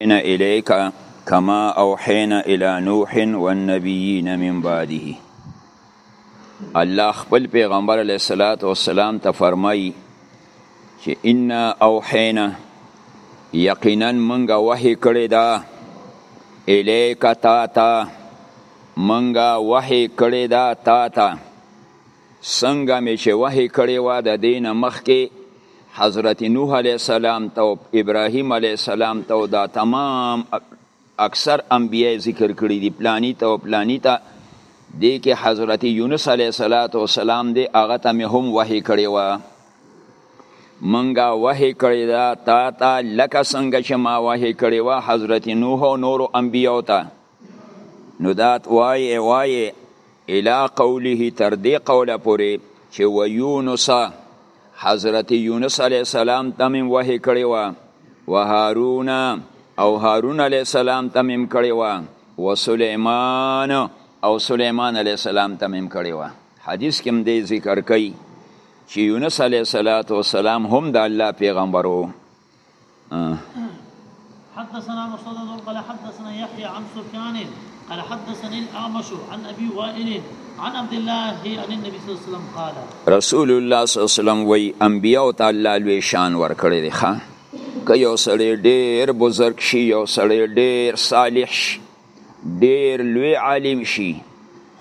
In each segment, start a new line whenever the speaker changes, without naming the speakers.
اوحینا الیک کما اوحینا الی نوح والنبیین من بعده الله خپل پیغمبر علیه الصلاۃ والسلام ته فرمایي چې ان اوحینا یقینا منګه وحی کړی دا الیک تا تا منګه وحی کړی دا تا تا څنګه می چې وحی کړی و د دین مخکې حضرت نوح علیه السلام ته او ابراهیم علیه السلام ته او دا تمام اکثر انبیای ذکر کړی دی پلانی ته او پلانی ته دی کې حضرت یونس علیه السلام دی هغه ته می هم وحی کړی و منګه وحی کړی دا تا ته لکه څنګه چې ما وحی کړی و حضرت نوح او نورو انبیاو ته نو دا وایې وایې الى قوله تر دې قوله پورې چې و یونس حضرت یونس علیه السلام ته مې وحی کړې وه و هارون او هارون علیه السلام ته مې کړې وه و سلیمان او سلیمان علیه السلام ته مې کړې وه حدیث کې هم دې ذکر کوي چې یونس علیه السلام هم د الله پیغمبر وو
حدثنا مسدد قال حدثنا يحيى عن سفيان قال حدثني الاعمش عن ابي وائل عن عبد الله عن النبي صلى الله عليه وسلم قال
رسول الله صلى الله عليه وسلم وی انبیاء تعالی لوی شان ور کړی دی ښا که یو سړی ډیر بزرگ شي یو سړی ډیر صالح شي ډیر لوی عالم شي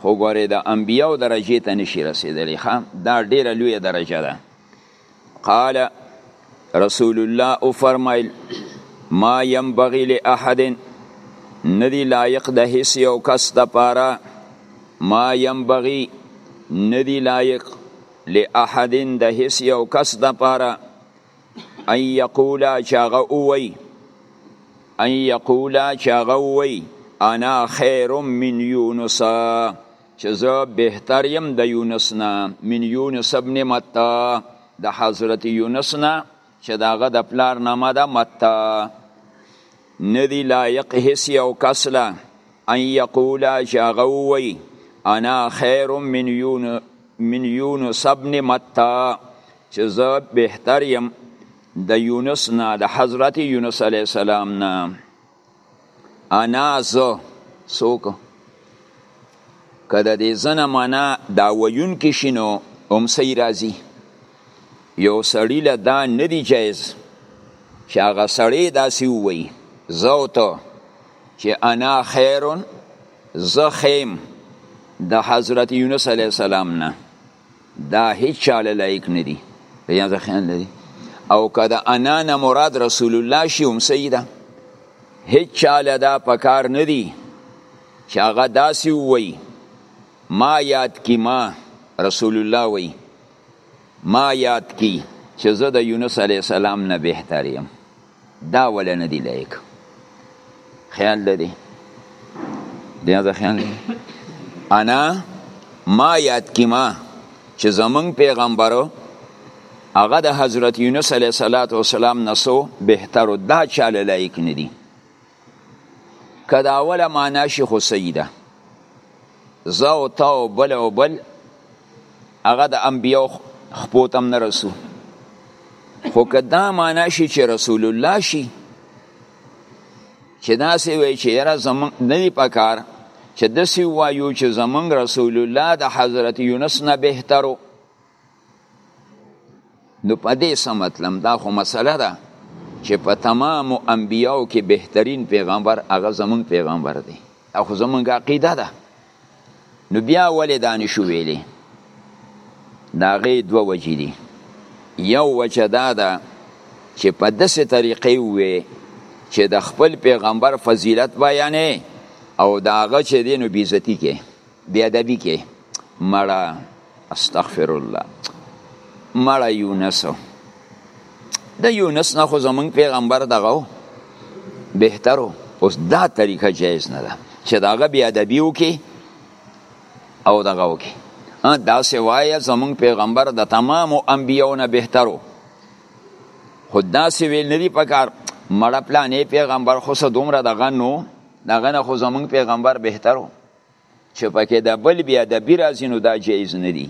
خو ګوره د انبیاء درجه ته نشي رسیدلی ښا دا ډیره لوی درجه ده قال رسول الله او فرمایل ما ينبغي لاحد ندی لایق د هیڅ یو کس د پاره ما ينبغي ندی لایق لاحد د هیڅ یو کس د پاره ان یقول چاغه اووي ان یقول چاغه اووي انا خیر من یونس چې زه بهتر یم د یونس نه من یونس ابن متا د حضرت یونس نه چې د هغه د پلار نامه ده متا ندی لایق هیڅ یو کس له ان یقولا چې هغه ووایي انا خیر من یونس من یونس ابن متا چې زه بهتر یم د یونس نه د حضرت یونس علیه السلام نه انا زه څوک که د دې زنه معنا دا ویونکي شي نو هم صحیح راځي یو سړي له دا نه دی جایز چې هغه سړی داسې ووایي زه او ته چې انا خیرون زه خیم د حضرت یونس علیه السلام نه دا هیڅ چاله لایق نه دي یا ځخیان لري او که د انا نه مراد رسول الله شي هم صحیح ده هیڅ چاله دا پکار نه دي چې هغه داسې ووایي ما یاد کی ما رسول الله وی ما یاد کی چې زه د یونس علی السلام نه بهتر یم دا ولا نه دی لایق خیال لري بیا ځه خیال انا ما یاد کی ما چې زمون پیغمبرو هغه د حضرت یونس علیه السلام نسو بهتر دا چاله لایق ندی که دا اوله معنا شي خو صحیح ده زه او ته او بل او بل هغه د انبیاو خپو ته هم نه رسو خو که دا معنا شي چې رسول الله شي چې داسې وایي چې یاره زمونږ نه دی په کار چې داسې ووایو چې زمونږ رسول الله د حضرت یونس نه بهترو نو په دې څه مطلب دا خو مسله ده چې په تمام انبیاو کې بهترین پیغمبر هغه زمون پیغمبر دی دا خو زمونږ عقیده ده نو بیا ولې دا نشو ویلې د هغې دوه وجې دي یو وجه دا ده چې په داسې طریقې ووې چې د خپل پیغمبر فضیلت بیانې او د هغه چې دی نو بېزتي کې بی ادبی کې مړه استغفر الله مړه یونس د یونس نه خو زمونږ پیغمبر دغه بهترو اوس دا طریقه جایز نه ده چې داغه بی ادبی وکي او دغه وکي دا سوایه زمونږ پیغمبر د تمام انبیو نه بهترو خو دا سی ویل ندی پکار مړه پلانې پیغمبر خو سه دومره دغه نو دغه نه خو زمونږ پیغمبر بهترو چې پکې د بل بی ادبی راځي نو دا جایز نه دی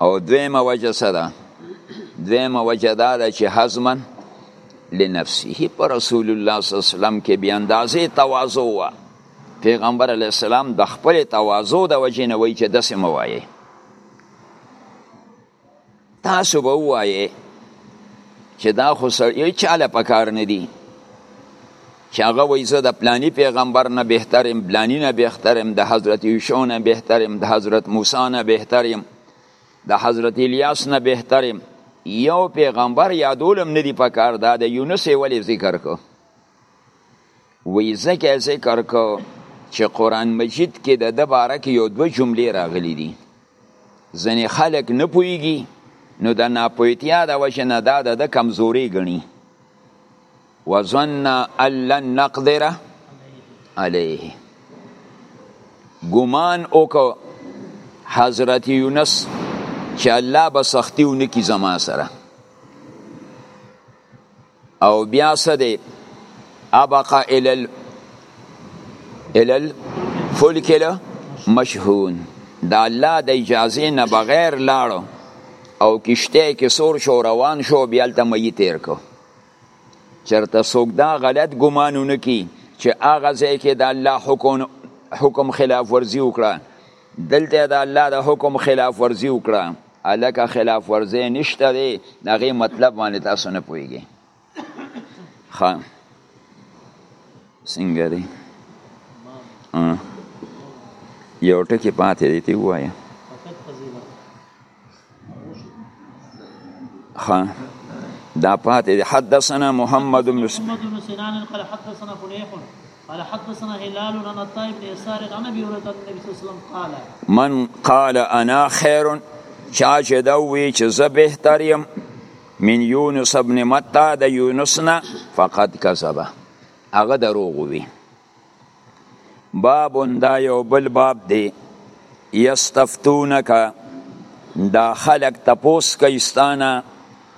او دویمه وجه څه ده دویمه وجه دا ده چې حزمن لنفسه پر رسول الله صلی الله علیه وسلم کې بی اندازې تواضع و پیغمبر علی السلام د خپل تواضع د وجې نه وایي چې داسې مو وایي تاسو به وایې چې دا خو سړی چاله پکار نه دی چې هغه وایي زه د پلانی پیغمبر نه بهترم پلانی نه بهترم د حضرت یوشع نه بهترم د حضرت موسی نه بهترم د حضرت الیاس نه بهترم یو پیغمبر یادولم نه دی پکار دا د یونس ولی ذکر کو وی ذکر ذکر کو چې قران مجید کې د د باره کې یو دوه جملې راغلي دي ځنې خلک نه پوهېږي نو د ناپوهتیا د وجې نه دا د ده کمزوري ګڼي وظن ان لن نقدر علیه ګمان وکړو حضرت یونس چې الله به سختی ونکي زما سره او بیا څه دی ابقا الال الال فلک مشهون دا الله د اجازه نه بغیر لاړو او کشته کې سور شو روان شو بیا ته مې تیر کو چرته څوک دا غلط ګمانونه کی چې هغه ځای کې د الله حکم حکم خلاف ورزي وکړه دلته د الله د حکم خلاف ورزي وکړه الکه خلاف ورزه نشته دی دغه مطلب باندې تاسو نه پويږي خا څنګه دی یو ټکی پاتې دی تی وایا خا دا پاتې دی حدثنا محمد بن
سنان قال حدثنا فنيح قال حدثنا هلال عن عطاء بن يسار عن ابي هريره عن النبي صلى الله عليه وسلم قال
من قال انا خير چا چې دا وی چې زه بهتر يم من یونس ابن متا د یونس نه فقط کذب هغه دروغ وی باب دا یو بل باب دی یستفتونک دا خلق تپوس کیستانه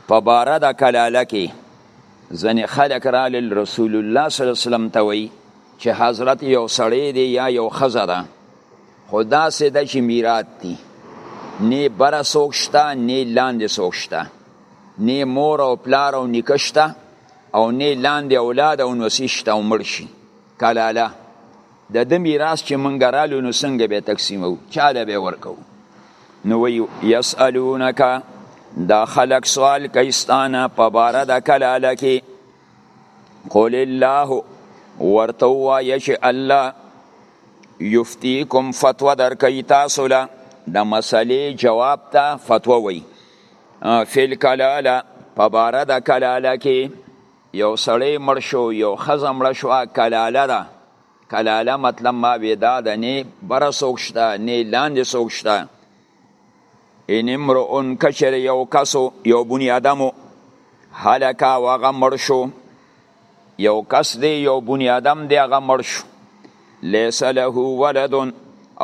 په باره د کلاله کې ځنې خلک رالل رسول الله صلی الله علیه وسلم ته وایي چې حضرت یو سړی دی یا یو ښځه ده خو داسې ده چې میرات دي نه بره څوک شته نه لاندې څوک شته نه مور او پلار او نیکه شته او نه لاندې اولاد او نوسي شته او مړ شي کلاله د د میراث چې مونږ رالو نو څنګه به تقسیمو چاله به ورکو نو وی یسالونک دا خلق سوال کیستانه په بار د کلاله کې قول الله ورته وایه چې الله یفتیکم فتوا درکوي تاسو له د مسلې جواب ته فتوا وایي فی الکلاله په بار د کلاله کې یو سړی مړ شو یو خزه مړه شو کلاله ده کلاله مطلب ما وی دا ده نه بره څوک شته نه لاندې څوک شته ان امرؤن کشر یو کسو یو بنی آدمو هلکا و هغه مړ شو یو کس دی یو بنی آدم دی هغه مړ شو لیس له ولد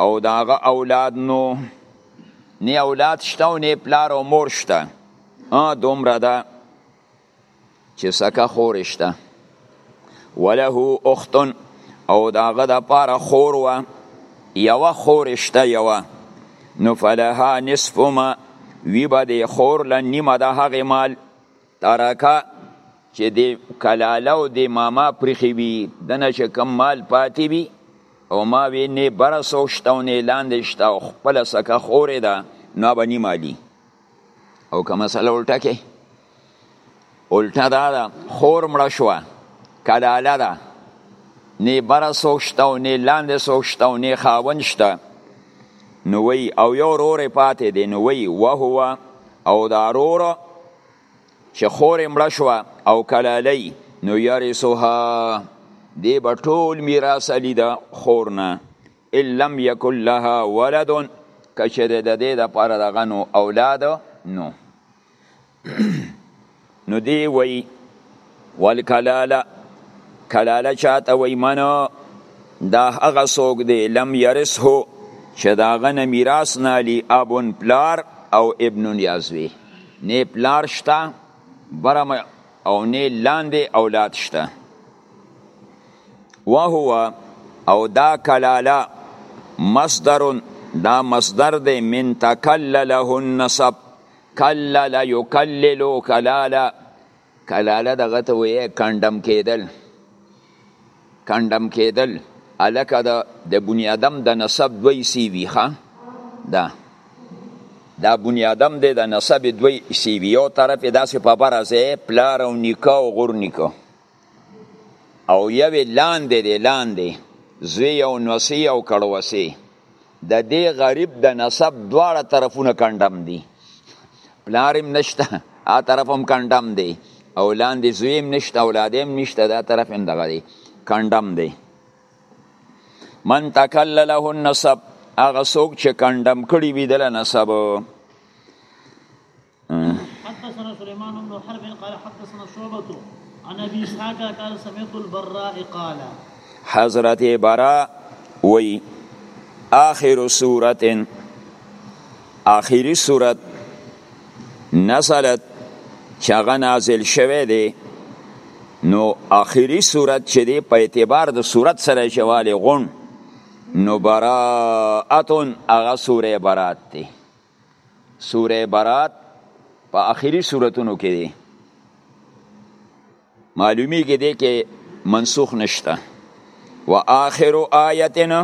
او داغه اولاد نو نه اولاد شته او نه پلار او مور شته دومره ده چې سکه خور شته وله اخت او داغه د پاره خور و یو خور شته یو نو فلها نصف ما وی به د خور ل نیمه د هغه مال ترکا چې د کلاله او د ماما پرخي وي د نشه کم مال پاتې وي او ما وی نه برسو شته او نه لاندې شته او خپل سکه خورې ده نو به نیمه لی او که مسله الټه کې الټه دا ده خور مړه شوه کلاله ده نه بره څوک شته او نه لاندې څوک شته او نه خاوند شته نو وی او یو رور پاتې دی نو وی وهو او دا رور چې خور مړه شوه او کلالی نو یرسوها دی به ټول میراث علی ده خور نه ان لم يكن لها ولد کچره د دې د پاره د غنو اولاد نو نو دی وی والکلاله کلاله چاته وی منو دا هغه څوک دی لم يرثه چې دا غنه میراث نه لی ابون پلار او ابن یازوی نه پلار شته برم او نه لاندې اولاد شته وهو او دا کلاله مصدر دا مصدر دی من تکلله النسب کلل یکللو کلاله کلاله دغه ته وایي کندم کېدل کندم کېدل الکه د د بنی آدم د نسب دوی سی وی ښه دا دا بنی آدم دی د نسب دوی سی وی یو طرف داسې په برازه پلار او نیکه او غور نیکه او یوې لاندې دی لاندې زوی او نوسی او کړوسی د دې غریب د نسب دواړه طرفونه کندم دي پلارم نشته ا طرفم کندم دي او لاندې زویم نشته اولادم نشته دا طرفم دغه دي کندم دي من تکل له النسب هغه څوک چې کندم کړي وي د نسب
حدثنا سليمان بن حرب قال حدثنا شعبة عن ابي اسحاق قال سمعت البراء قال
حضرت براء وي اخر سورة اخري سورة نزلت چاغه نازل شوه دی نو اخري صورت چې دی په اعتبار د صورت سره شواله غون نو براءتون هغه سوره برات دی سوره برات په آخري سورتونو کې دی معلومیږي دی کې منسوخ نشته و آخر آیتنا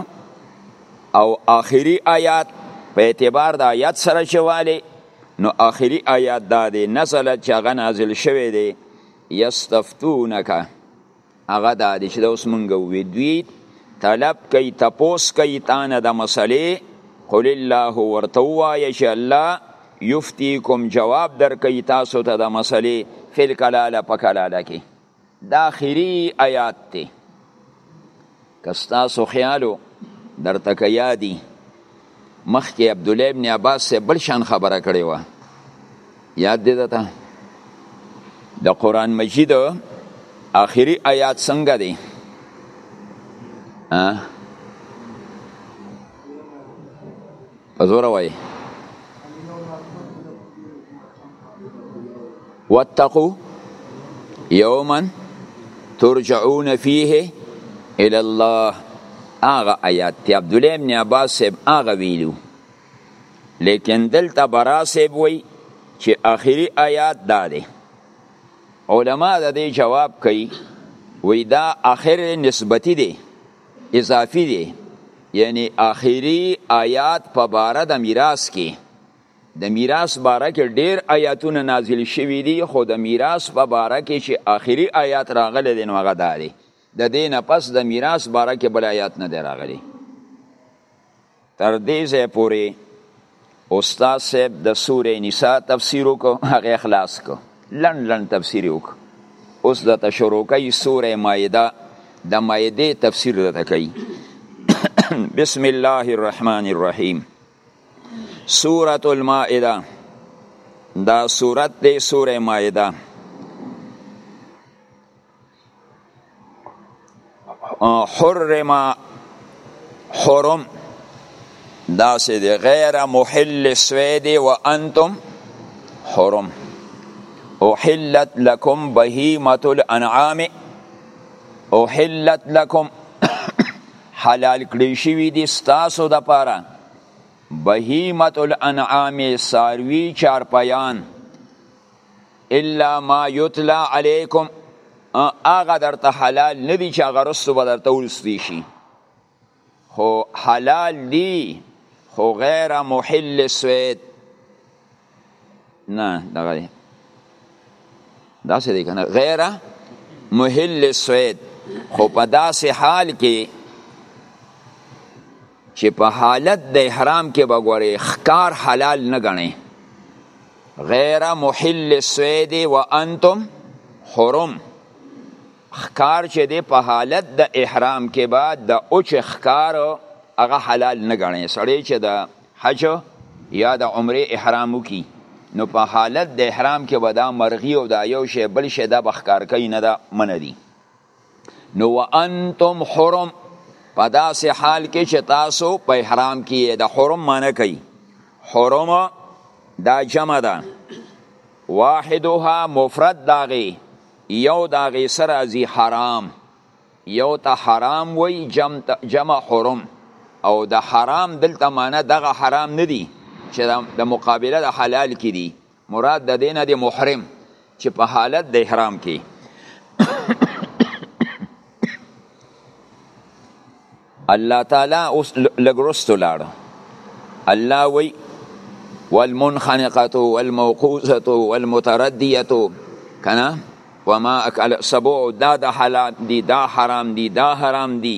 او آخري آیات په اعتبار د آیات سره شواله نو آخري آیات دا دی نزلت چې هغه نازل شوی دی یستفتونک هغه دا دی چې دا اوس مونږ ووی دوی طلب کوي تپوس کوي تانه د مسلې قل الله ورته وایه چې الله یفتیکم جواب درکوي تاسو ته د مسلې فل کلاله په کلاله کې دا آخري آیات دی که ستاسو خیال و درته که یادي مخکې عبدالله ابن عباس سه بل شان خبره کړې وه یاد دې ده ته د قرآن مجید آخري آیات څنګه دی په زور وای واتقوا یوما ترجعون فيه الى الله هغه آیات دی عبد الله ابن عباس صاحب هغه ویلو لیکن دلته برا صاحب وی چې اخیری آیات دا دی علما د دې جواب کوي وی دا اخر نسبتی دی اضافي دی یعنی اخیری آیات په باره د میراث کې د میراث باره کې ډیر آیاتونه نازل شوي دي خو د میراث په باره کې چې آخري آیات راغلی دی نو هغه دا دی د دې نه پس د میراث باره کې بل آیات نه دی راغلی تر دې ځای پورې استاد صاحب د سورې نساء تفسیر وکړو هغه خلاص کو لن لن تفسیر وکړو اوس د تشروع کوي سورې مائده د مائده تفسیر د کوي بسم الله الرحمن الرحیم سورة المائده دا سورت دی سورې مائده حرم حرم دا سه دی غیر محل سوید و انتم حرم احلت لکم بهیمت الانعام احلت لکم حلال کړی شوی دی ستاسو د پاره بهیمت الانعام ساروی چارپیان الا ما یتلا علیکم هغه درته حلال نه دي چې هغه رستو به درته ولستی شي خو حلال دي خو غیر محل سوید نه دغه دی داسې دی که نه غیر محل سوید خو په داسې حال کې چې په حالت د احرام کې به ګورې ښکار حلال نه ګڼې غیر محل سوید و انتم حرم ښکار چې دی په حالت د احرام کې به د اوچ ښکار هغه حلال نه ګڼې سړی چې د حج یا د عمره احرام وکي نو په حالت د احرام کې به دا مرغي او دا یو شی بل شی دا بخکار کوي نه دا من دي نو وانتم حرم په داسې حال کې چې تاسو په احرام کې د حرم معنی کوي حرم دا جمع ده واحدها مفرد داغي یو داغي سره ازي حرام یو ته حرام وای جمع, جمع حرم او د حرام دلته معنی دغه حرام نه دی چې د مقابله د حلال کې دی مراد د دینه دی محرم چې په حالت د احرام کې الله تعالی اوس لګرستو لاړ الله وی والمنخنقه والموقوزه والمترديه کنه وما اکل سبع دا د حلال دی دا حرام دی دا حرام دی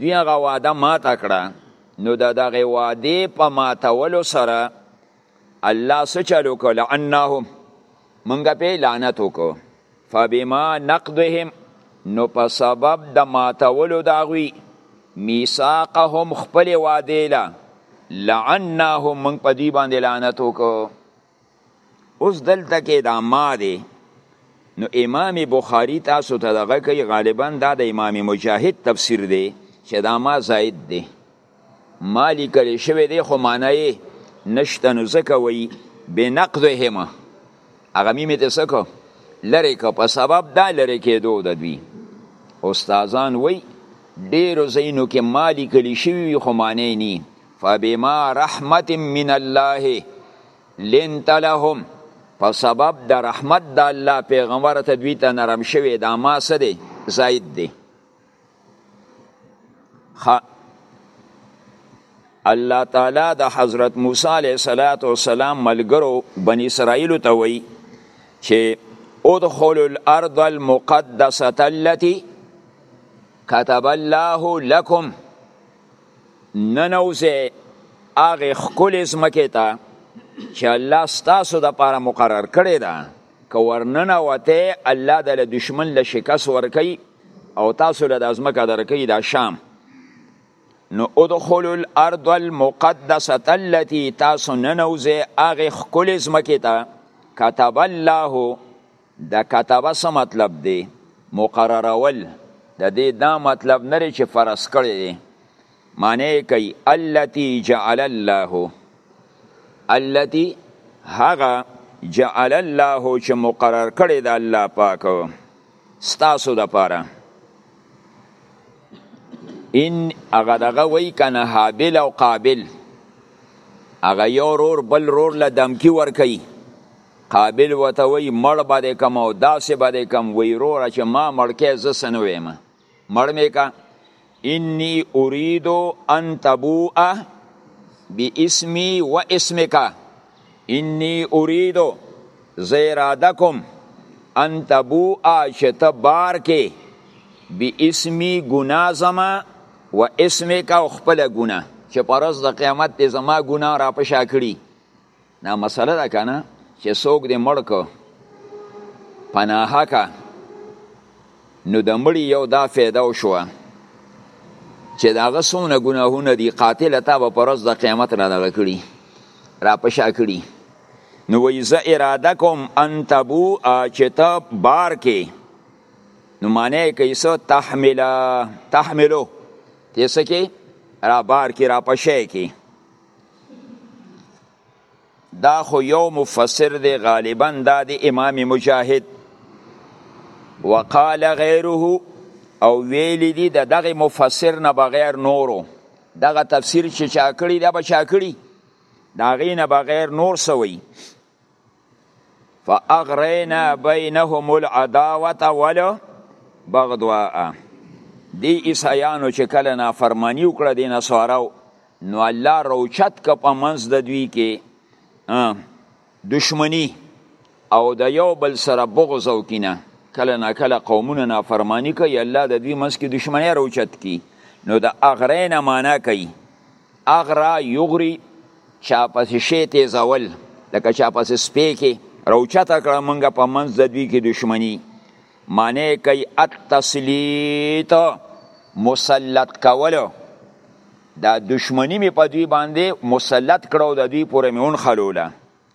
دوی هغه وعده ماته کړه نو د دغه وعده په ماتولو سره الله سچلو کول انهم مونږ په لعنت وکړو فبما نقضهم نو په سبب د ماتولو داغوی میثاقهم خپل وعده له لعناهم مونږ په دوی باندې لعنت وکړو اوس دلته کې دا ما دی نو امام بخاری تاسو ته دغه کوي غالبا دا د امام مجاهد تفسیر دی چې دا ما زائد دی ما لیکل شوی دی خو معنی نشته نو ځکه وایي بنقضهما هغه مې ته څه کو لرې که په سبب دا لرې کېدو د دوی استادان وایي ډېرو ځایونو کې ما لیکل شوي خو معنی نه فبما رحمت من الله لنت لهم په سبب د رحمت د الله پیغمبر ته دوی ته نرم شوی دا ما څه دی زاید دی خ... الله تعالی د حضرت موسی علیه السلام ملګرو بن اسرائیل ته وی چې ادخل الارض المقدسه التي كتب الله لكم ننوځئ هغې ښکلې ځمکې ته چې الله ستاسو دپاره مقرر کړې ده که ورننوتې الله د له دشمن له شکست ورکوي او تاسو له دا ځمکه درکوي دا شام نو ادخلوا الارض المقدسه التي تاسو ننوځئ هغې ښکلې ځمکې ته كتب الله د کتبه څه مطلب دی مقررول د دې دا مطلب نه لري چې فرض کړی دی معنی کوي التي جعل الله التي هغه جعل الله چې مقرر کړی د الله پاک ستاسو د پاره ان هغه دغه وای کنه حابل او قابل هغه یو رور بل رور له دمکی ور کوي قابل وته وی مړ به دې کم او داسې به دې کم وی روره چې ما مړ کې زه څه نه ویم مړ مې کا انی اريد ان تبوء باسمي واسمك انی اريد زه اراده کوم ان تبوء چې ته بار کې باسمي ګناه زما و اسمک او خپل ګناه چې پرز د قیامت ته زما ګناه را پشا کړي دا مسله ده کنه چې څوک دې مړ کو پناهکه نو د مړی یو دا فایده وشو چې دا غسونه ګناهونه دي قاتل تا به پرز د قیامت را دغه کړی را پشا کړی نو وی زه اراده کوم ان تبو چې ته بار کې نو معنی کوي سو تحملا تحملو تیسه کې را بار کې را پشه کې دا خو یو مفسر دی غالبا دا دی امام مجاهد وقال غیره او ویلی دی د دغه مفسر نه بغیر نورو دغه تفسیر چې چا کړی دا به چا کړی دا غینه بغیر نور سوی فاغرینا بینهم العداوه ول بغضوا دی عیسایانو چې کله نافرمانی وکړه د نصاراو نو الله روچت ک په منځ د دوی کې دشمنی او د یو بل سره بغض او کینه کله نا کله قومونه نافرمانی کوي الله د دوی منځ کې دشمنی روچت کی نو د اغرینا معنا کوي اغرا یغری چا پسې شی تیزول لکه چا پسې سپی کې روچته کړه مونږه په منځ د دوی کې دشمنی معنی کوي التسلیط مسلط کولو دا دشمنی می په دوی باندې مسلط کړو د دوی پورې میون خلوله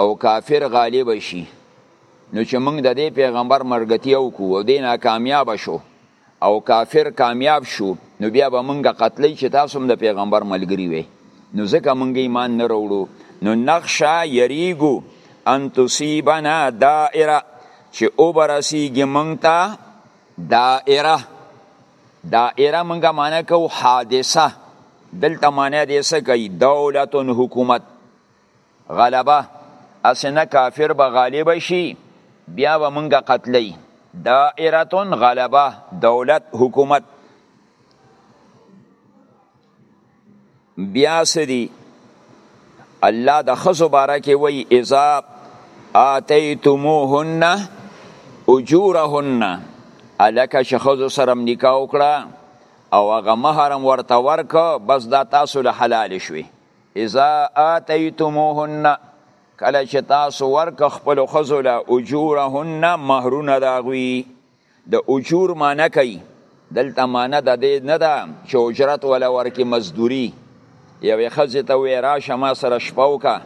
او کافر غالب شي نو چې موږ د دې پیغمبر مرګتی او کو او دې ناکامیاب شو او کافر کامیاب شو نو بیا به موږ قتلې چې تاسو د پیغمبر ملګری وي نو ځکه موږ ایمان نه وروړو نو نقشا یریګو ان تصيبنا دائره چې او برسیږي موږ ته دائره دائره موږ معنی کو حادثه دلته معنی دې څه کوي دولت حکومت غلبه اسې نه کافر به غالب شي بیا به مونږه قتلی دائرتون غلبه دولت حکومت بیا سدی الله د خزو باره کې وای اذا اتیتموهن اجورهن الکه شخزو سرم نکاح وکړه او هغه مہرم ورته ورک بس دا تاسو له حلال شوي اذا آتیتموهن کله چې تاسو ورک خپل خزو له اجورهن مہرونه داغوي د اجور معنی کوي دلته معنی د دې نه ده چې اجرت ولا ورکی مزدوري یوې خزې ته وې راشه ما سره شپه وکه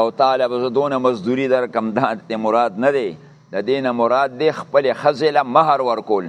او تعالی به دونه مزدوري در کم دا د مراد نه دی د دینه مراد دی خپل خزې له مهر ورکول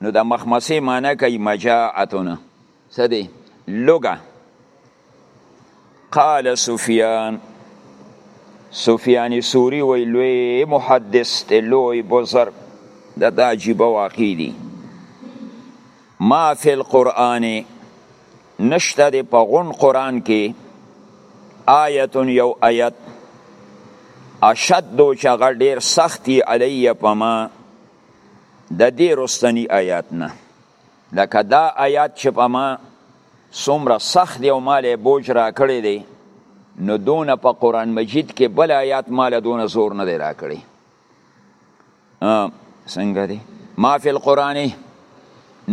نو د مخمسې معنی کوي مجاعتونه څه دی لوګه قال سفیان سفیان سوری وی لوی محدث ته لوی بزرگ دا دا عجیب واقعی دی ما فی القرآن نشته دی په غون قرآن کې آیت یو آیت اشد دو چغه ډیر سختی علی پما د دې رستنی آیات نه لکه دا آیات چې په ما څومره سخت دی او مال بوج را کړی دی نو دونه په قران مجید کې بل آیات مال دونه زور نه دی را کړی څنګه دی ما فی القرآن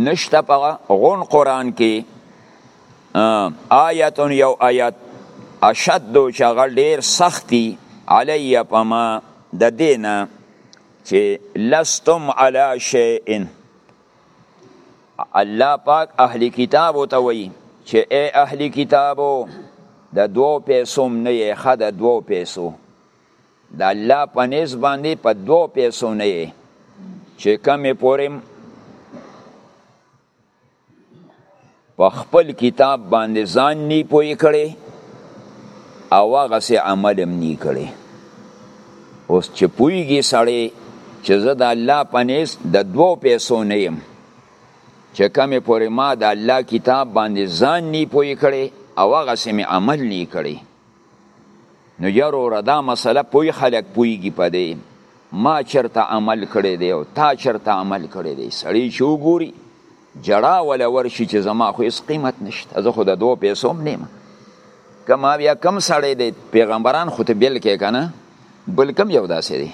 نشته په غون قرآن کې آیت یو آیت اشد چې هغه ډیر سختی علی پما د دینه چې لستم علی شیئن الله پاک اهلی کتاب ته وایي چې اے اهلی کتابو د دوو پیسو نه یې ښه د دوو پیسو د الله په نیز باندې په دوو پیسو نه یې چې کمې پورې په خپل کتاب باندې ځان نی پوی کړي او هغه سي عمل هم نی کړي اوس چې پویږي سړی چې زه د الله په نیس د دوو پیسو نه یم چې کمې پورې ما د الله کتاب باندې ځان نی پوی کړي او هغه سي عمل نی کړي نو یار وروره دا مسله پوی خلک پویږي په دې ما چرته عمل کړی دی او تا چرته عمل کړی دی سړی چې وګوري جړا ولا ورشي چې زما خو هیڅ قیمت نشته زه خو د دوه پیسو هم نیم کما بیا کم سړی دی پیغمبران خو ته بیل کې کنه بل کم یو داسې دی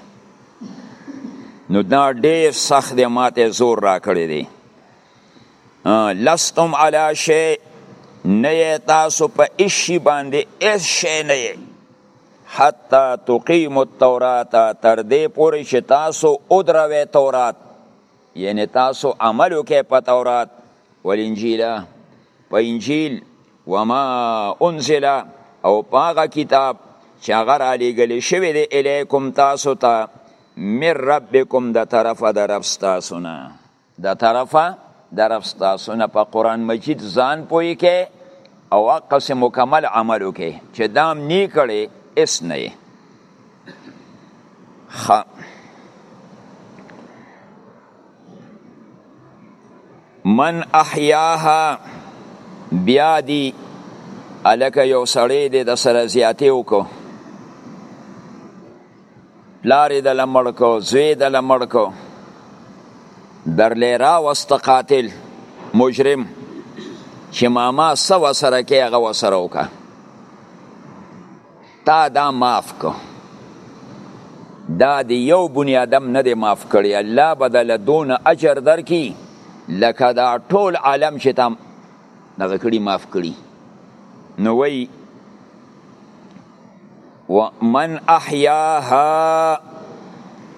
نو دا ډیر سخت دی ماته زور را کړی دی لستم علی شی نه تاسو په اشی باندې اس شی نه حتا تقیم التورات تر دې پورې چې تاسو او دروي تورات یعنی تاسو عمل وکې په تورات والانجیل په انجیل وما انزل او پاغه کتاب چې هغه را لېږل شوی دی الیکم تاسو ته تا من ربکم د طرفه د رب ستاسو نه د طرفه د رب ستاسو نه په قرآن مجید ځان پوی کې او اقص مکمل عمل وکې چې دام نی کړي اس نه خ من احیاها بیا دی الکه یو سړی دی د سره زیاتی وکړو پلار یې دله مړ کو زوی یې دله مړ کو درلې راوسته قاتل مجرم چې ماما څه وسره کې هغه وسره وکړه تا دا معاف کو دا د یو بنی آدم نه دی معاف کړی الله بدل دون اجر درکې لکه دا ټول عالم چې تام دغه کړي معاف کړي نو وی و من احیاها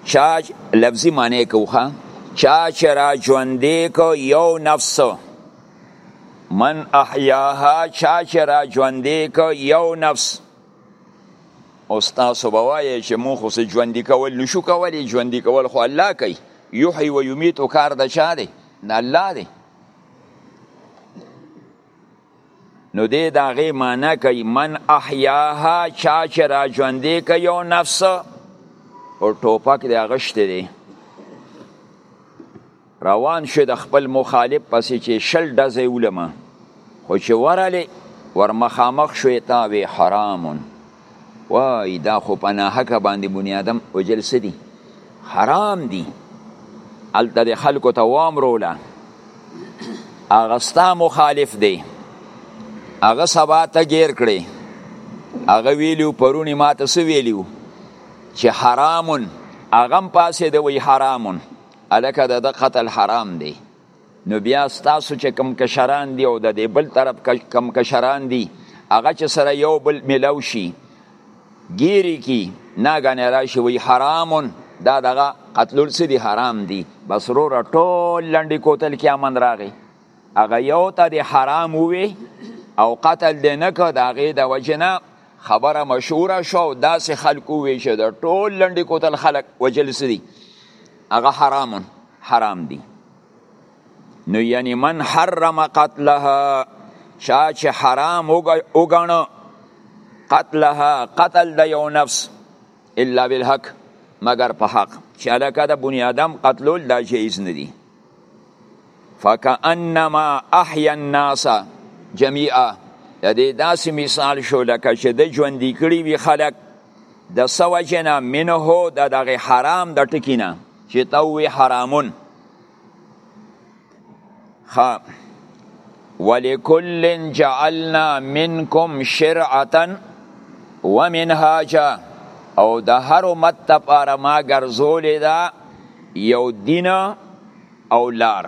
چا لفظی معنی کوخه چا چې را ژوندې کو یو نفس من احیاها چا چې را ژوندې کو یو نفس او تاسو به وایئ چې موږ خو څه ژوندي کول نشو کولی ژوندي کول خو الله کوي یحیي و یمیت کار د چا دی د الله دی نو دی د هغې معنا کوي من احیاها چا چې را ژوندې که یو نفس او ټوپک دی هغه شته دی روان شو د خپل مخالف پسې چې شل ډزې ولمه خو چې ورلې ورمخامخ شوې تا وی حرامون وای دا خو په ناحقه باندې بنیادم وجل څه دي حرام دي هلته د خلکو ته وامروله هغه ستا مخالف دی هغه سبا ته ګیر کړي هغه ویلیو پرونی ما ته څه ویلیو چې حرامون هغه هم پاسې دی وی حرامون هلکه د ده قتل حرام دی نو بیا ستاسو چې کم کشران دی او د دې بل طرف کم کشران دی هغه چې سره یو بل ملاو شي ګیری کی ناګانه راشي وی حرامون دا دغه قتلول څه دی حرام دی بس رو را ټول لنډی کوتل کې امن راغی هغه یو ته دی حرام وی او قتل دی نه کو دا غي د وجنه خبره مشهوره شو داسې خلکو وی چې د ټول لنډی کوتل خلک وجل سدي هغه حرامون حرام دي نو یعنی من حرم قتلها چا چې حرام وګڼه قتلها قتل د یو نفس الا بالحق مگر په حق چې علاقه د بنی آدم قتلول دا جایز نه دي فکأنما احیا الناس جميعا د دې داسې مثال شو لکه چې د ژوندې کړي وي خلک د سوجنه منه د دغه حرام د ټکینه چې ته وی حرامون خا ولکل جعلنا منکم شرعتا ومنهاجا او د هر امت لپاره ما ګرځولې ده یو دین او لار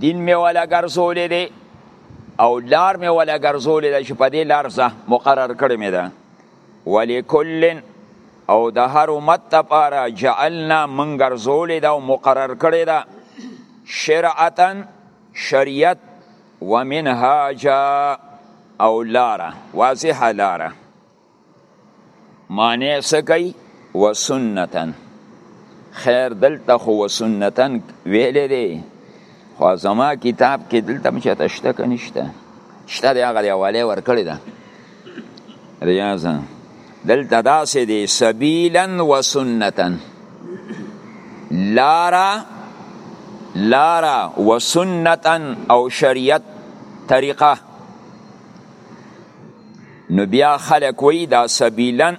دین می ولا ګرځولې ده او لار می ولا ګرځولې ده چې په دې لار ځه مقرر کړې مې ده ولکل او د هر امت لپاره جعلنا من ګرځولې دا او مقرر کړې ده شرعتا شریعت ومنهاجا او لاره واضحه لاره معنی سکی و سنتن خیر دلته خو و سنتن ویلې دی خو زما کتاب کې دلته هم چېرته شته که نشته شته دی هغه دی حوالې ورکړې ده ریاضه دلته داسې دی سبیلا و سنتا لارا لارا و سنتا او شریعت طریقه نو بیا خلک وی دا سبیلا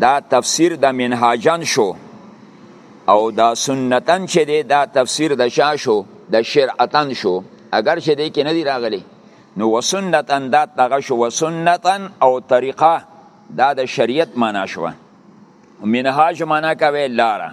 دا تفسیر د منهاجن شو او دا سنتن چې دی دا تفسیر د شا شو د شرعتن شو اگر چې دی کې نه دی راغلی نو وسنتن دا دغه شو وسنتن او طریقه دا د شریعت معنا شو منهاج معنا کوي لاره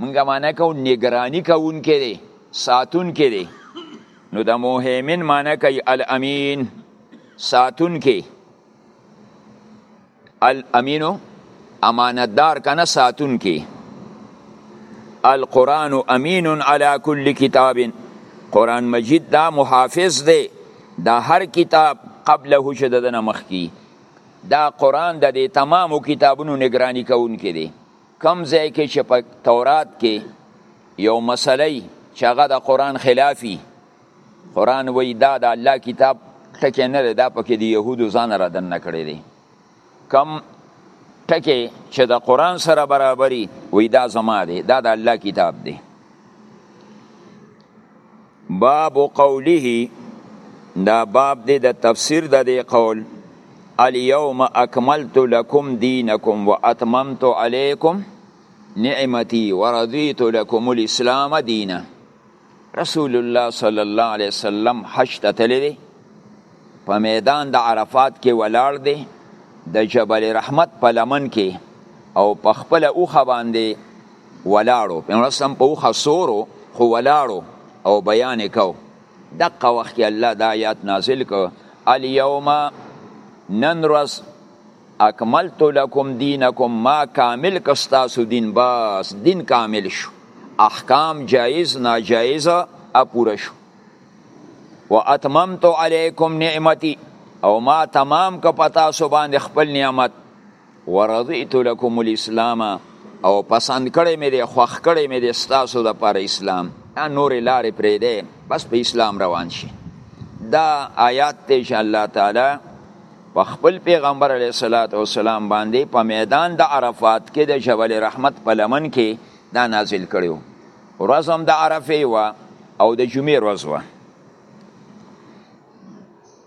مونږه معنی کو نگرانی کون کې دی ساتون کې دی نو د مهمن معنی کوي الامین ساتون کې الامینو امانتدار کنه ساتون کې القرآن امین علی کل کتاب قرآن مجید دا محافظ دی دا هر کتاب قبله چې ددنه مخکي دا قرآن د دې تمامو کتابونو نگرانی کوونکی دی کم ځای کې چې په تورات کې یو مسله چې هغه د قران خلافي قران وی دا د الله کتاب ټکی نه دی دا پکې د يهودو ځان را دن کړی دی کم ټکی چې د قران سره برابرۍ وی دا زما دی دا د الله کتاب دی باب قوله دا باب دی د تفسیر د دې قول الیوم اکملت لکم دینکم واتممت علیکم نعمتي ورضیت لکم الاسلام دینا رسول الله صلی الله علیه وسلم حج ته تللی دی په میدان د عرفات کې ولاړ دی د جبل رحمت په لمن کې او په خپل اوخه باندې ولاړو پیغمبر سم په وخه سورو خو ولاړو او بیان کو دغه وخت کې الله دا آیات نازل کو الیوم نن ورځ اکملت لکم دینکم ما کامل کستاسو دین بس دین کامل شو احکام جایز ناجایز اپوره شو و اتممت علیکم نعمتی او ما تمام که پتا سو باندې خپل نعمت ورضیت لکم الاسلام او پسند کړی مې دی خوښ کړی مې دی ستاسو د پر اسلام دا نورې لارې پرې دی بس په اسلام روان شي دا آیات ته چې الله تعالی په خپل پیغمبر علیه الصلاۃ والسلام باندې په میدان د عرفات کې د جبل رحمت په لمن کې دا نازل کړیو ورځ هم د عرفه و او د جمعې ورځ و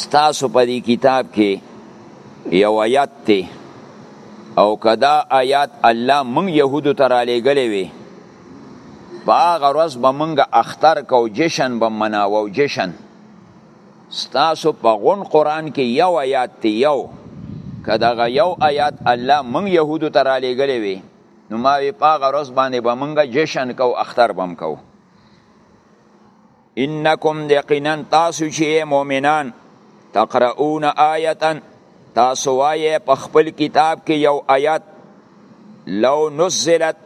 ستاسو په دې کتاب کې یو آیات دی او کدا آیات الله مونږ يهودو ته را لېږلی وي په هغه ورځ به مونږ اختر کو جشن به مناوو جشن ستاسو په غون قرآن کې یو آیات دی یو که دغه یو آیات الله مونږ يهودو ته را لېږلی وي نو ما وی پاغه روز باندې به مونږه جشن کو اختر بم کو انکم یقینا تاسو چې مؤمنان تقرؤون آیه تاسو وایې په خپل کتاب کې یو آیت لو نزلت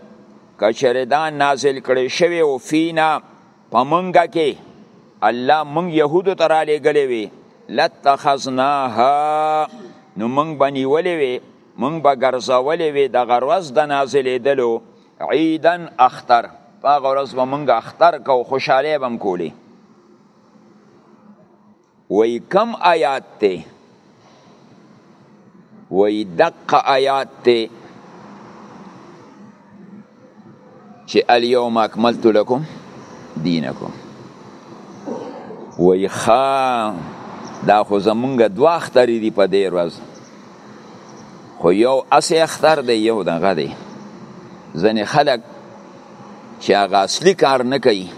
کچره دا نازل کړي شوی او فینا پمنګه کې الله مونږ يهودو ته را لېږلې وي لتخذناها نو مونږ بنیولې وي مونږ به ګرځولې وي د غروز د نازلېدلو عیدن اختر په هغه ورځ به مونږ اختر کو خوشحالی به هم کولی وی کم آیات ته وی دقه آیات ته چې الیوم اکملت لکم دینکم وی خا دا خو زمونږ دوا اختر دی په دې ورځ خو یو اسی اختر دی یو دغه دی ځنې خلک چې هغه اصلي کار نه کوي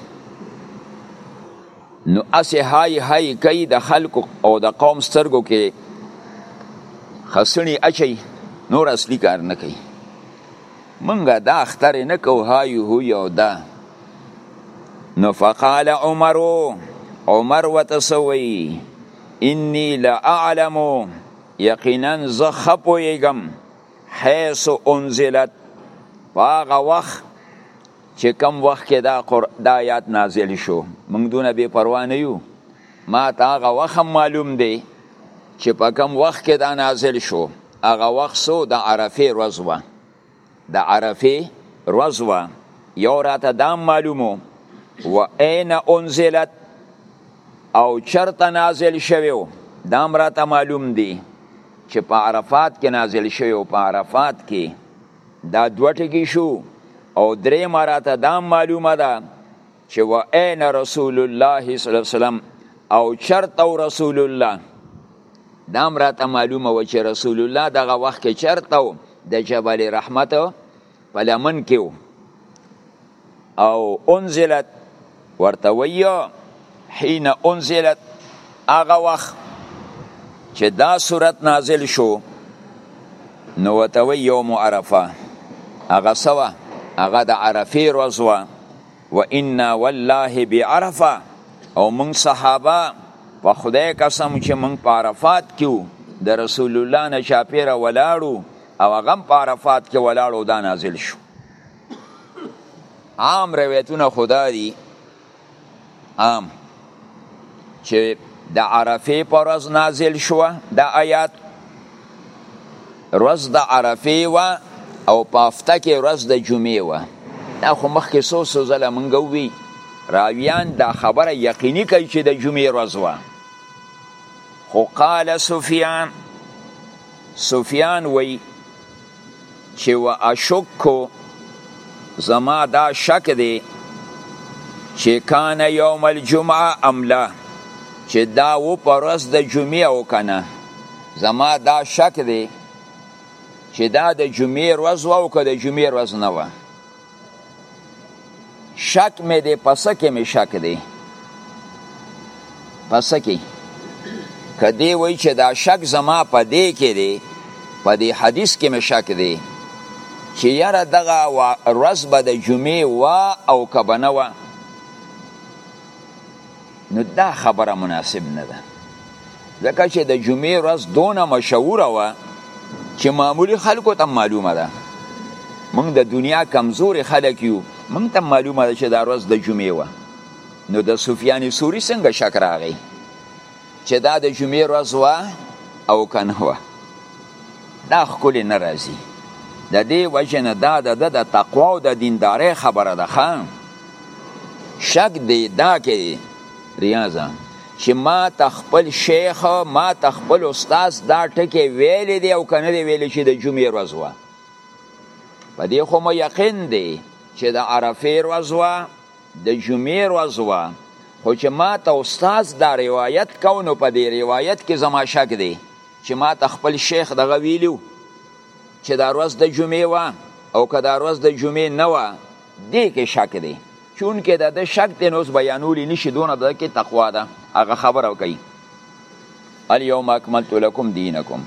نو اسی های های کوي د خلکو او د قوم سترګو کې خسنی اچي نور اصلي کار نه کوي منګه دا اختر نه کو های هو یو دا نو فقال عمرو عمر وتسوي اني لا اعلم یقینا زه ښه پوهېږم حیث انزلت په هغه وخت چې کم وخت کې دا, قر... دا آیات نازل شو موږ دونه بې پروا نه یو ما ته هغه وخت معلوم دی چې په کم وخت کې دا نازل شو هغه وخت سو د عرفې ورځ وه د عرفه روز و یو راته دا معلومو و اين انزلت او چرته نازل شویو دا راته معلوم دی چې په عرفات کې نازل شویو په عرفات کې دا دوه ټکی شو او درې مراته دا معلومه ده چې و اين رسول الله صلی الله علیه وسلم او چرته رسول الله دا هم راته معلومه و چې رسول الله دغه وخت کې چرته و د جبل رحمت په لمن کې و او انزلت ورته ویو حين انزلت هغه وخت چې دا صورت نازل شو نو ورته وی یوم عرفه هغه سوه هغه د عرفې ورځ وه و انا والله بعرفه او مونږ صحابه په خدای قسم چې مونږ په عرفات کېو د رسول الله نه چاپیره ولاړو او هغه په عرفات کې ولاړو دا نازل شو عام روایتونه خدا دي عام چې د عرفه پر ورځ نازل شو دا آیات ورځ د عرفه و او په هفته کې ورځ د جمعې و دا خو مخکې څو څو ځله مونږ وی راویان دا خبره یقیني کوي چې د جمعې ورځ و خو قال سفیان سفیان وی چې و اشک زما دا شک دی چې کان یوم الجمعه ام لا چې دا و پرس د جمعې او کنه زما دا شک دی چې دا د جمعې ورځ و او که د جمعې ورځ نه و شک مې دی په څه کې مې شک دی په څه کې که دی وایي چې دا شک زما په دې کې دی په دې حدیث کې مې شک دی چې یاره دغه ورځ به د جمعې وه او که به نه وه نو دا خبره مناسب نه ده ځکه چې د جمعې ورځ دونه مشهوره وه چې معمولی خلکو ته معلومه ده موږ د دنیا کمزوري خلک یو موږ ته معلومه ده چې دا ورځ د جمعې وه نو د سفیان سوري څنګه شک راغی چې دا د جمعې ورځ وه او که نه وه دا ښکلې نه راځي د دې وجه نه دا د ده د تقوا او د دیندارۍ خبره ده ښه شک دی دا کې دی ریاضه چې ما ته خپل شیخ ما ته خپل استاد دا ټکی ویلی دی او که نه دی ویلی چې د جمعې ورځ وه په دې خو مو یقین دی چې د عرفې ورځ وه د جمعې ورځ وه خو چې ما ته استاد دا روایت کو نو په دې روایت کې زما شک دی چې ما ته خپل شیخ دغه ویلو چې دا ورځ د جمعې وه او که دا ورځ د جمعې نه وه دې کې شک دی چون کې د د شک دی نو اوس بیانولی نشي دونه د کې تقوا ده هغه خبره کوي الیوم اکملت لکم دینکم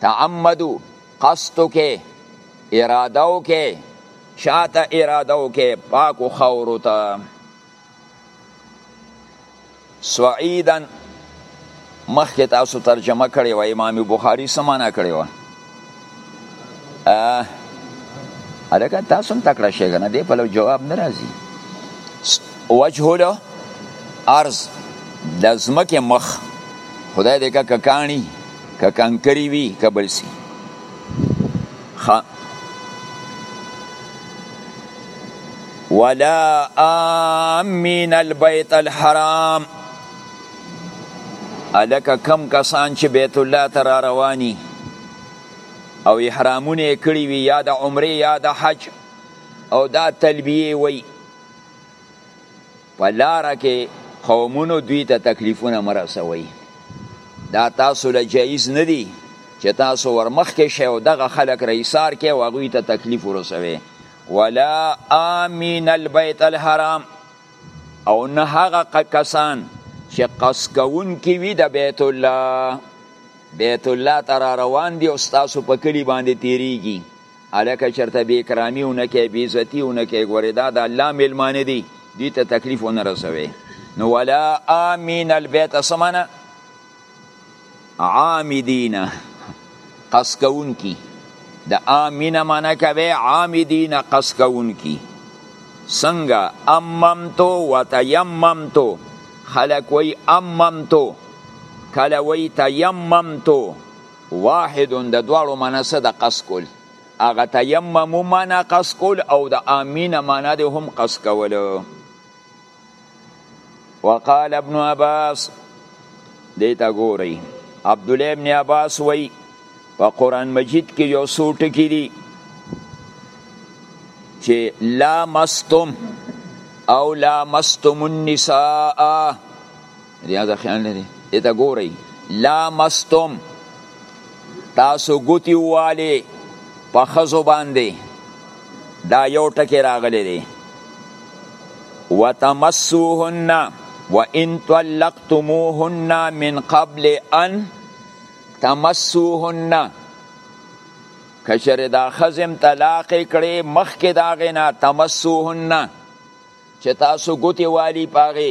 تعمدو قصد وکې اراده وکې چاته اراده وکې پاکو خاورو ته سعیدا مخکې تاسو ترجمه کړې و امام بخاری سمانا کړې و الکه تاسو هم تکړه شئ کنه دې په لو جواب نه راځي وجه له ارز د زمکه مخ خدای دې کا ککانی که کنکری وی که بل سی خا ولا آمین البیت الحرام الکه کم کسان چې بیت الله ته را رواني او احرامونه یې کړي وي یا د عمرې یا د حج او دا تلبیه وي په لار کې قومونو دوی ته تکلیفونه مرسوي دا تاسو له جایز نه دي چې تاسو ورمخکې شئ او دغه خلک رئیسار کې او هغوی ته تکلیف ورسوي ولا آمین البیت الحرام او نه هغه کسان چې قص کوونکي وي د بیت الله بیت الله ته را روان دي او ستاسو په کلي باندې تیریږي هلکه چرته بی اکرامی ونه کړئ بی عزتی ونه کړئ ګورې دا د الله میلمانه دي دوی ته تکلیف ونه رسوي نو ولا امین البیت څه معنی عامدین قصد کوونکي د امین معنی کوي عامدین قصد کوونکي څنګه اممتو وتیممتو خلک وی اممتو کله وی تیممتو واحد د دواړو معنا څه د قص کول هغه تیممو معنا قص کول او د امین معنا د هم قص کول وقال ابن عباس دیتا ګوري عبد الله ابن عباس وای په قران مجید کې یو څو ټکي دي چې لا مستم او لا مستم النساء ریاضه خیال نه دی اته ګورئ لا مستم تاسو ګوتی والی په خزو باندې دا یو ټکی راغلی دی وتمسوهن وان طلقتموهن من قبل ان تمسوهن کشر دا خزم طلاق کړي مخکې دا غنا تمسوهن چې تاسو ګوتی والی پاغي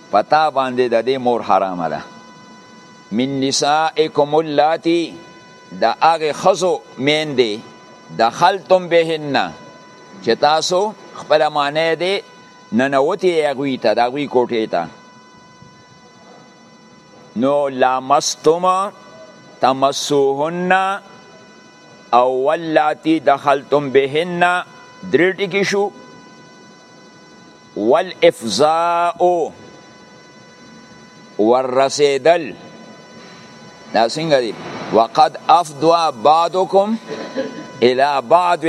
په تا باندې د دې مور حرامه ده من نسائکم اللاتی د هغه خزو مین دی دخلتم بهن چې تاسو خپل معنی دی ننوتی هغوی ته د هغوی کوټې ته نو لامستم تمسوهن او ولاتی دخلتم بهن درې ټکي شو والافزاء ورسیدل دا څنګه دی وقد افضوا بعضکم الى بعض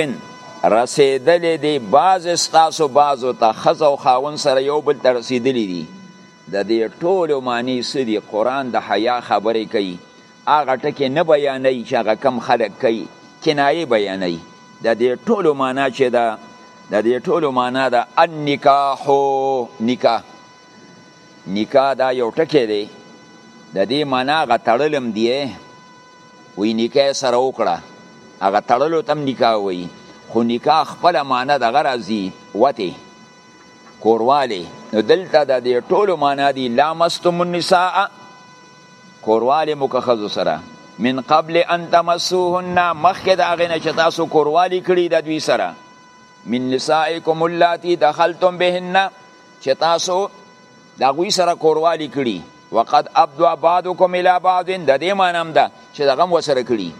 رسیدل دی بعض استاسو بعضو ته خزه او خاون سره یو بل ته رسیدلی دی د دې ټولو معنی سدي قران د حیا خبرې کوي هغه ټکی نه بیانوي چې هغه کم خلک کوي کنایه بیانوي د دې ټولو معنا چې ده د دې ټولو معنا ده النکاح نکاح نکاح دا یو ټکی دی د دې معنا هغه تړلم دی وی نکاح سره وکړه هغه تړلو تم نکاح وی خو نکاح خپل معنا د غرازي وته کورواله نو دلته د دې ټولو معنا دی لامستم النساء کوروالی مو که خزو سره من قبل ان تمسوهن مخکې د هغې نه چې تاسو کوروالی کړي د دوی سره من نسائکم اللاتی دخلتم بهن چې تاسو د هغوی سره کوروالی کړي وقد ابدوا بعضکم الی بعض د دې معنی هم ده چې د غم وسره کړي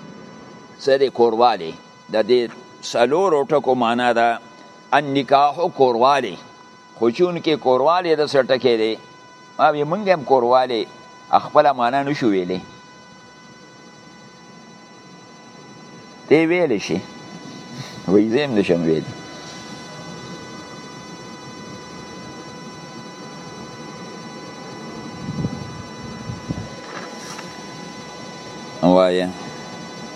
څه دی کوروالی د دې څلورو ټکو معنا ده النکاح کوروالی خو چون کې کوروالی د څه ټکی دی ما وی مونږ هم کورواله خپل معنا نشو ویلې ته ویل شي وای زم نشم ویل وایه